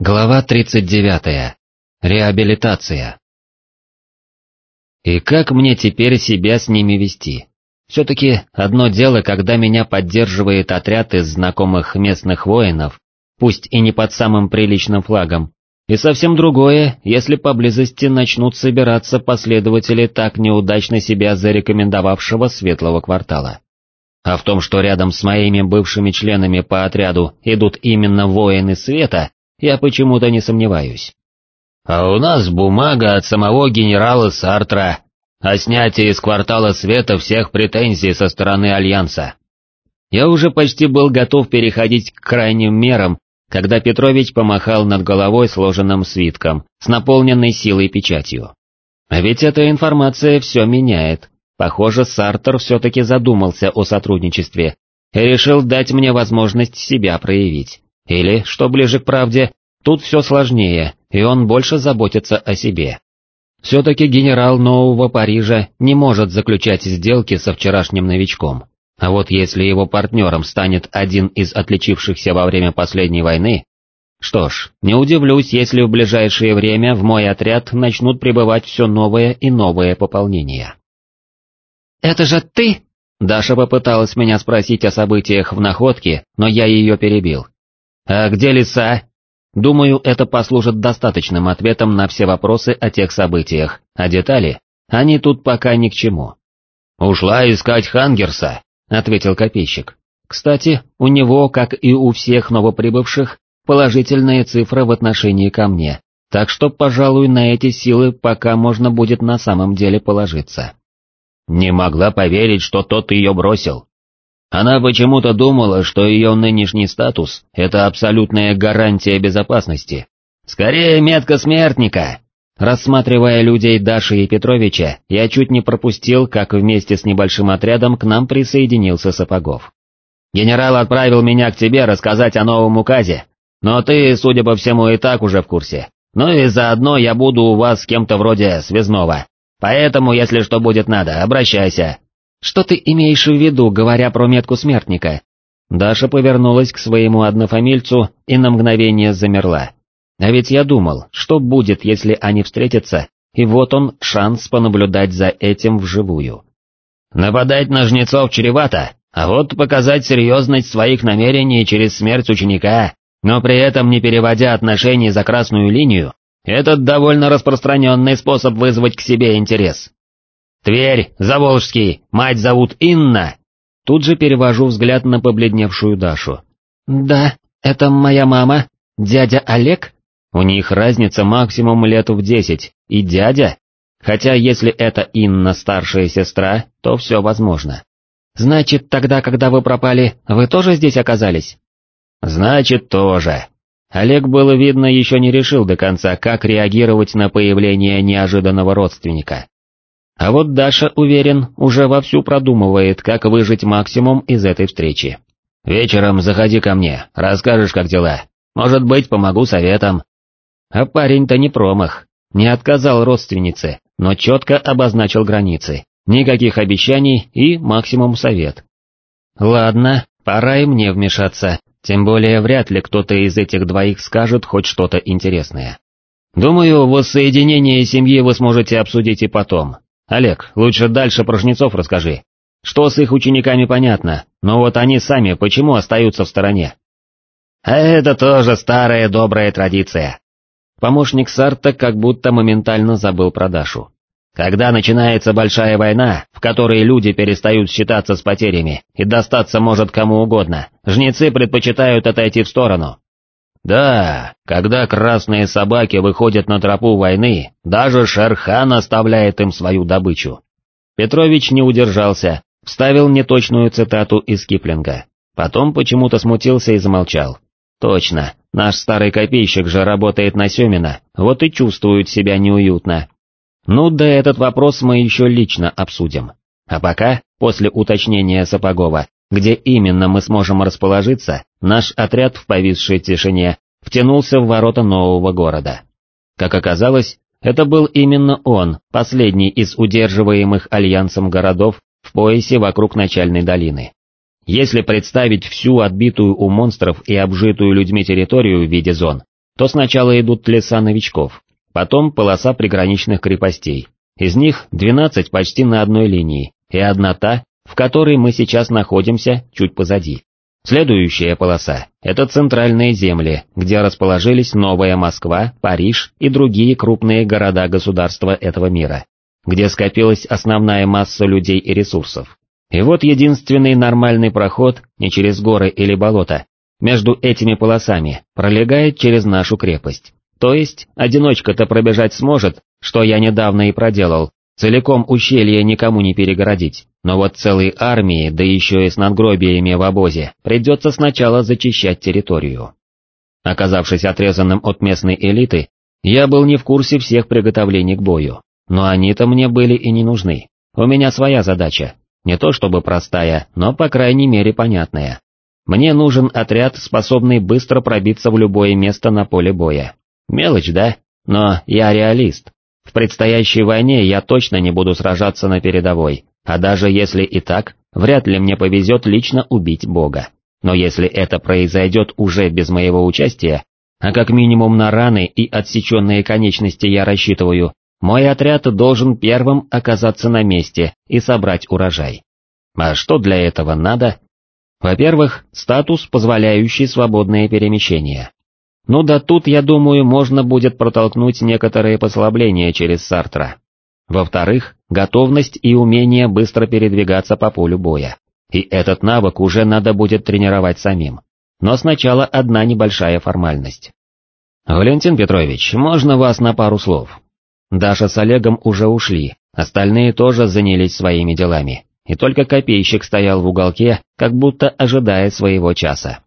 Глава 39. Реабилитация. И как мне теперь себя с ними вести? Все-таки одно дело, когда меня поддерживает отряд из знакомых местных воинов, пусть и не под самым приличным флагом, и совсем другое, если поблизости начнут собираться последователи так неудачно себя зарекомендовавшего светлого квартала. А в том, что рядом с моими бывшими членами по отряду идут именно воины света, я почему-то не сомневаюсь. А у нас бумага от самого генерала Сартра о снятии из квартала света всех претензий со стороны Альянса. Я уже почти был готов переходить к крайним мерам, когда Петрович помахал над головой сложенным свитком с наполненной силой печатью. А ведь эта информация все меняет. Похоже, Сартер все-таки задумался о сотрудничестве и решил дать мне возможность себя проявить. Или, что ближе к правде, тут все сложнее, и он больше заботится о себе. Все-таки генерал Нового Парижа не может заключать сделки со вчерашним новичком. А вот если его партнером станет один из отличившихся во время последней войны, что ж, не удивлюсь, если в ближайшее время в мой отряд начнут прибывать все новые и новые пополнения. «Это же ты?» Даша попыталась меня спросить о событиях в находке, но я ее перебил. «А где лиса?» Думаю, это послужит достаточным ответом на все вопросы о тех событиях, а детали, они тут пока ни к чему. «Ушла искать Хангерса», — ответил копейщик. «Кстати, у него, как и у всех новоприбывших, положительные цифры в отношении ко мне, так что, пожалуй, на эти силы пока можно будет на самом деле положиться». Не могла поверить, что тот ее бросил. Она почему-то думала, что ее нынешний статус — это абсолютная гарантия безопасности. Скорее метка смертника. Рассматривая людей Даши и Петровича, я чуть не пропустил, как вместе с небольшим отрядом к нам присоединился Сапогов. «Генерал отправил меня к тебе рассказать о новом указе, но ты, судя по всему, и так уже в курсе. Ну и заодно я буду у вас с кем-то вроде связного. Поэтому, если что будет надо, обращайся, что ты имеешь в виду, говоря про метку смертника? Даша повернулась к своему однофамильцу и на мгновение замерла. А ведь я думал, что будет, если они встретятся, и вот он шанс понаблюдать за этим вживую. Нападать на жнецов чревато, а вот показать серьезность своих намерений через смерть ученика, но при этом не переводя отношений за красную линию, это довольно распространенный способ вызвать к себе интерес. «Тверь, Заволжский, мать зовут Инна!» Тут же перевожу взгляд на побледневшую Дашу. «Да, это моя мама, дядя Олег?» У них разница максимум лет в десять, и дядя? Хотя если это Инна старшая сестра, то все возможно. «Значит, тогда, когда вы пропали, вы тоже здесь оказались?» «Значит, тоже». Олег, было видно, еще не решил до конца, как реагировать на появление неожиданного родственника. А вот Даша, уверен, уже вовсю продумывает, как выжить максимум из этой встречи. «Вечером заходи ко мне, расскажешь, как дела. Может быть, помогу советом». А парень-то не промах, не отказал родственнице, но четко обозначил границы, никаких обещаний и максимум совет. Ладно, пора и мне вмешаться, тем более вряд ли кто-то из этих двоих скажет хоть что-то интересное. Думаю, воссоединение семьи вы сможете обсудить и потом, Олег, лучше дальше про жнецов расскажи. Что с их учениками понятно, но вот они сами почему остаются в стороне? А это тоже старая добрая традиция. Помощник Сарта как будто моментально забыл про Дашу. Когда начинается большая война, в которой люди перестают считаться с потерями и достаться может кому угодно, жнецы предпочитают отойти в сторону, да, когда красные собаки выходят на тропу войны, даже Шерхан оставляет им свою добычу. Петрович не удержался, вставил неточную цитату из Киплинга, потом почему-то смутился и замолчал. Точно, наш старый копейщик же работает на Семина, вот и чувствует себя неуютно. Ну да этот вопрос мы еще лично обсудим. А пока, после уточнения Сапогова, где именно мы сможем расположиться, наш отряд в повисшей тишине втянулся в ворота нового города. Как оказалось, это был именно он, последний из удерживаемых альянсом городов в поясе вокруг начальной долины. Если представить всю отбитую у монстров и обжитую людьми территорию в виде зон, то сначала идут леса новичков, потом полоса приграничных крепостей, из них 12 почти на одной линии, и одна та, в которой мы сейчас находимся, чуть позади. Следующая полоса – это центральные земли, где расположились Новая Москва, Париж и другие крупные города-государства этого мира, где скопилась основная масса людей и ресурсов. И вот единственный нормальный проход, не через горы или болото, между этими полосами, пролегает через нашу крепость. То есть, одиночка-то пробежать сможет, что я недавно и проделал, целиком ущелье никому не перегородить, но вот целой армии, да еще и с надгробиями в обозе, придется сначала зачищать территорию. Оказавшись отрезанным от местной элиты, я был не в курсе всех приготовлений к бою, но они-то мне были и не нужны. У меня своя задача, не то чтобы простая, но по крайней мере понятная. Мне нужен отряд, способный быстро пробиться в любое место на поле боя. Мелочь, да? Но я реалист. В предстоящей войне я точно не буду сражаться на передовой, а даже если и так, вряд ли мне повезет лично убить Бога. Но если это произойдет уже без моего участия, а как минимум на раны и отсеченные конечности я рассчитываю, мой отряд должен первым оказаться на месте и собрать урожай. А что для этого надо? Во-первых, статус, позволяющий свободное перемещение. Ну да тут, я думаю, можно будет протолкнуть некоторые послабления через Сартра. Во-вторых, готовность и умение быстро передвигаться по полю боя. И этот навык уже надо будет тренировать самим. Но сначала одна небольшая формальность. «Валентин Петрович, можно вас на пару слов?» Даша с Олегом уже ушли, остальные тоже занялись своими делами, и только копейщик стоял в уголке, как будто ожидая своего часа.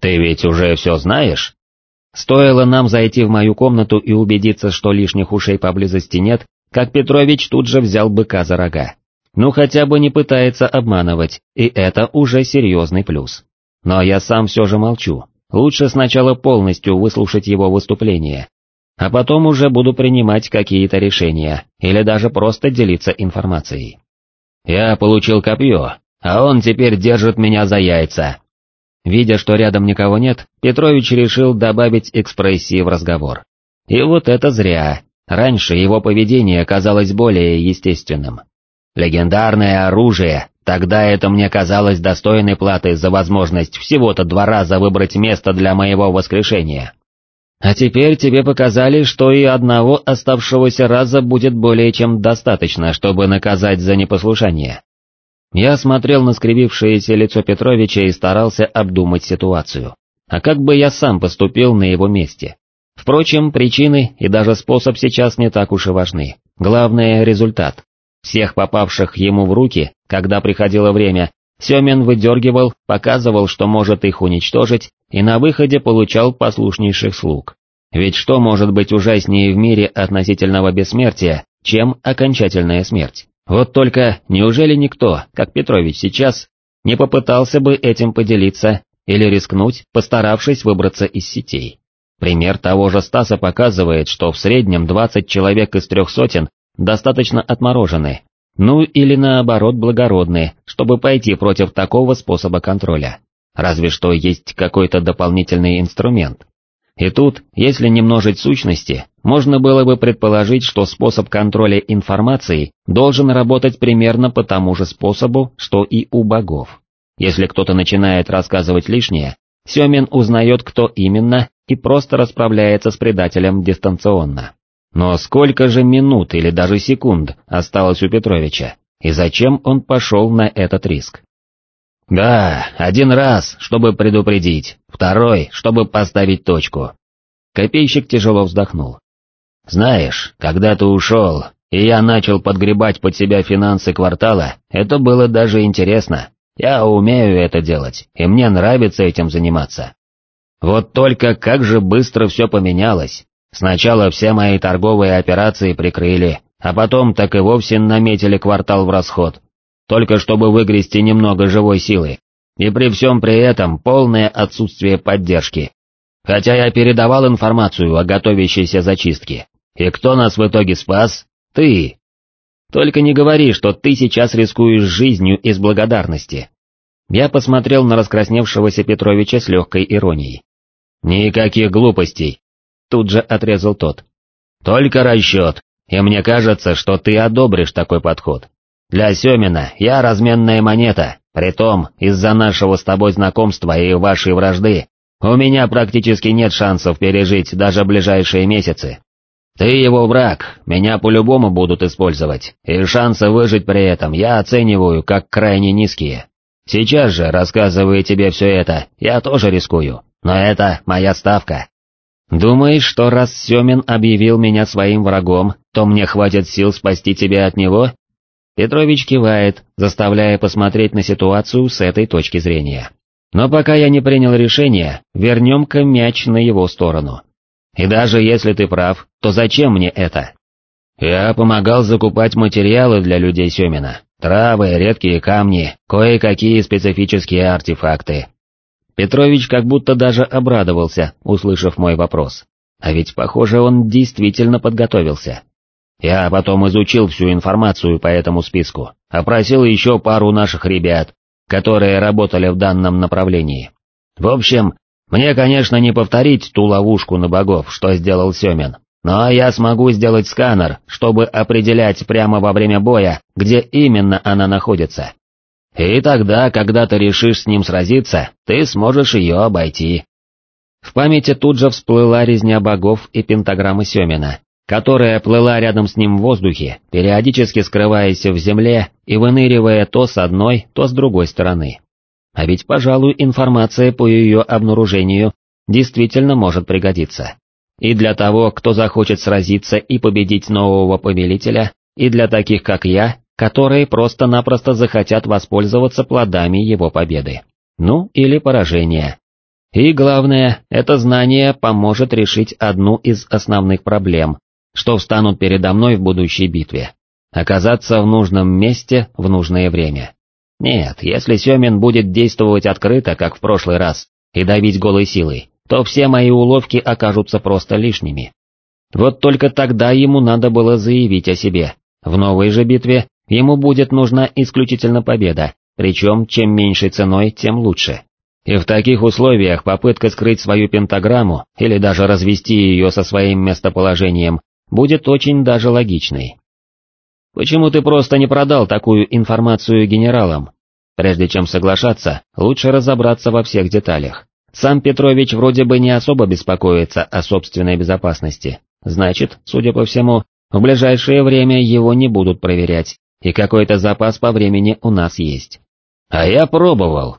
«Ты ведь уже все знаешь?» Стоило нам зайти в мою комнату и убедиться, что лишних ушей поблизости нет, как Петрович тут же взял быка за рога. Ну хотя бы не пытается обманывать, и это уже серьезный плюс. Но я сам все же молчу, лучше сначала полностью выслушать его выступление, а потом уже буду принимать какие-то решения, или даже просто делиться информацией. Я получил копье, а он теперь держит меня за яйца, Видя, что рядом никого нет, Петрович решил добавить экспрессии в разговор. И вот это зря. Раньше его поведение казалось более естественным. Легендарное оружие, тогда это мне казалось достойной платой за возможность всего-то два раза выбрать место для моего воскрешения. А теперь тебе показали, что и одного оставшегося раза будет более чем достаточно, чтобы наказать за непослушание. Я смотрел на скривившееся лицо Петровича и старался обдумать ситуацию. А как бы я сам поступил на его месте? Впрочем, причины и даже способ сейчас не так уж и важны. Главное — результат. Всех попавших ему в руки, когда приходило время, Семен выдергивал, показывал, что может их уничтожить, и на выходе получал послушнейших слуг. Ведь что может быть ужаснее в мире относительного бессмертия, чем окончательная смерть? Вот только неужели никто, как Петрович сейчас, не попытался бы этим поделиться или рискнуть, постаравшись выбраться из сетей? Пример того же Стаса показывает, что в среднем 20 человек из трех сотен достаточно отморожены, ну или наоборот благородны, чтобы пойти против такого способа контроля. Разве что есть какой-то дополнительный инструмент, и тут, если не множить сущности, можно было бы предположить, что способ контроля информации должен работать примерно по тому же способу, что и у богов. Если кто-то начинает рассказывать лишнее, Семин узнает, кто именно, и просто расправляется с предателем дистанционно. Но сколько же минут или даже секунд осталось у Петровича, и зачем он пошел на этот риск? «Да, один раз, чтобы предупредить, второй, чтобы поставить точку». Копейщик тяжело вздохнул. «Знаешь, когда ты ушел, и я начал подгребать под себя финансы квартала, это было даже интересно. Я умею это делать, и мне нравится этим заниматься. Вот только как же быстро все поменялось. Сначала все мои торговые операции прикрыли, а потом так и вовсе наметили квартал в расход, только чтобы выгрести немного живой силы, и при всем при этом полное отсутствие поддержки. Хотя я передавал информацию о готовящейся зачистке. И кто нас в итоге спас? Ты. Только не говори, что ты сейчас рискуешь жизнью из благодарности. Я посмотрел на раскрасневшегося Петровича с легкой иронией. Никаких глупостей. Тут же отрезал тот. Только расчет, и мне кажется, что ты одобришь такой подход. Для Семина я разменная монета, притом из-за нашего с тобой знакомства и вашей вражды у меня практически нет шансов пережить даже ближайшие месяцы. Ты его враг, меня по-любому будут использовать, и шансы выжить при этом я оцениваю как крайне низкие. Сейчас же, рассказывая тебе все это, я тоже рискую, но это моя ставка. Думаешь, что раз Семин объявил меня своим врагом, то мне хватит сил спасти тебя от него? Петрович кивает, заставляя посмотреть на ситуацию с этой точки зрения. Но пока я не принял решение, вернем-ка мяч на его сторону. И даже если ты прав, то зачем мне это? Я помогал закупать материалы для людей Семина, травы, редкие камни, кое-какие специфические артефакты. Петрович как будто даже обрадовался, услышав мой вопрос. А ведь, похоже, он действительно подготовился. Я потом изучил всю информацию по этому списку, опросил еще пару наших ребят, которые работали в данном направлении. В общем, мне, конечно, не повторить ту ловушку на богов, что сделал Семен, но я смогу сделать сканер, чтобы определять прямо во время боя, где именно она находится. И тогда, когда ты решишь с ним сразиться, ты сможешь ее обойти. В памяти тут же всплыла резня богов и пентаграмма Семена, которая плыла рядом с ним в воздухе, периодически скрываясь в земле и выныривая то с одной, то с другой стороны. А ведь, пожалуй, информация по ее обнаружению действительно может пригодиться. И для того, кто захочет сразиться и победить нового повелителя, и для таких, как я, которые просто-напросто захотят воспользоваться плодами его победы. Ну, или поражения. И главное, это знание поможет решить одну из основных проблем, что встанут передо мной в будущей битве. Оказаться в нужном месте в нужное время. Нет, если Семин будет действовать открыто, как в прошлый раз, и давить голой силой, то все мои уловки окажутся просто лишними. Вот только тогда ему надо было заявить о себе. В новой же битве ему будет нужна исключительно победа, причем чем меньшей ценой, тем лучше. И в таких условиях попытка скрыть свою пентаграмму или даже развести ее со своим местоположением будет очень даже логичной. Почему ты просто не продал такую информацию генералам? Прежде чем соглашаться, лучше разобраться во всех деталях. Сам Петрович вроде бы не особо беспокоится о собственной безопасности, значит, судя по всему, в ближайшее время его не будут проверять, и какой-то запас по времени у нас есть. А я пробовал.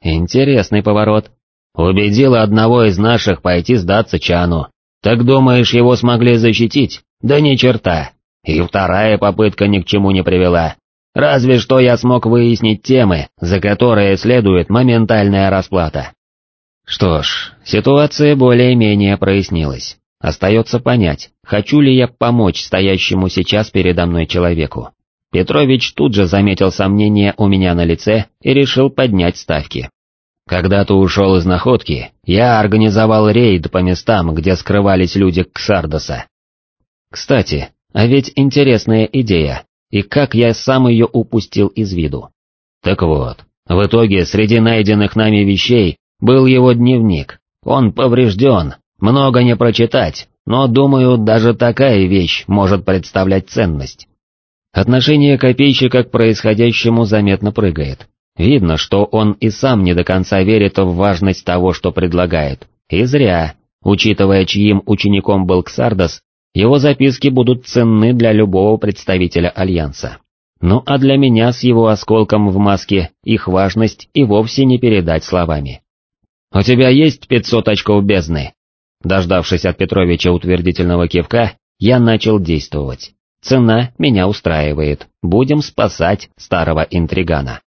Интересный поворот. Убедил одного из наших пойти сдаться Чану, так думаешь, его смогли защитить? Да ни черта. И вторая попытка ни к чему не привела. Разве что я смог выяснить темы, за которые следует моментальная расплата. Что ж, ситуация более-менее прояснилась. Остается понять, хочу ли я помочь стоящему сейчас передо мной человеку. Петрович тут же заметил сомнение у меня на лице и решил поднять ставки. Когда ты ушел из находки, я организовал рейд по местам, где скрывались люди Ксардоса. Кстати, а ведь интересная идея, и как я сам ее упустил из виду. Так вот, в итоге среди найденных нами вещей был его дневник. Он поврежден, много не прочитать, но, думаю, даже такая вещь может представлять ценность. Отношение копейщика к происходящему заметно прыгает. Видно, что он и сам не до конца верит в важность того, что предлагает. И зря, учитывая, чьим учеником был Ксардос, его записки будут ценны для любого представителя Альянса. Ну а для меня с его осколком в маске их важность и вовсе не передать словами. «У тебя есть пятьсот очков бездны?» Дождавшись от Петровича утвердительного кивка, я начал действовать. Цена меня устраивает, будем спасать старого интригана.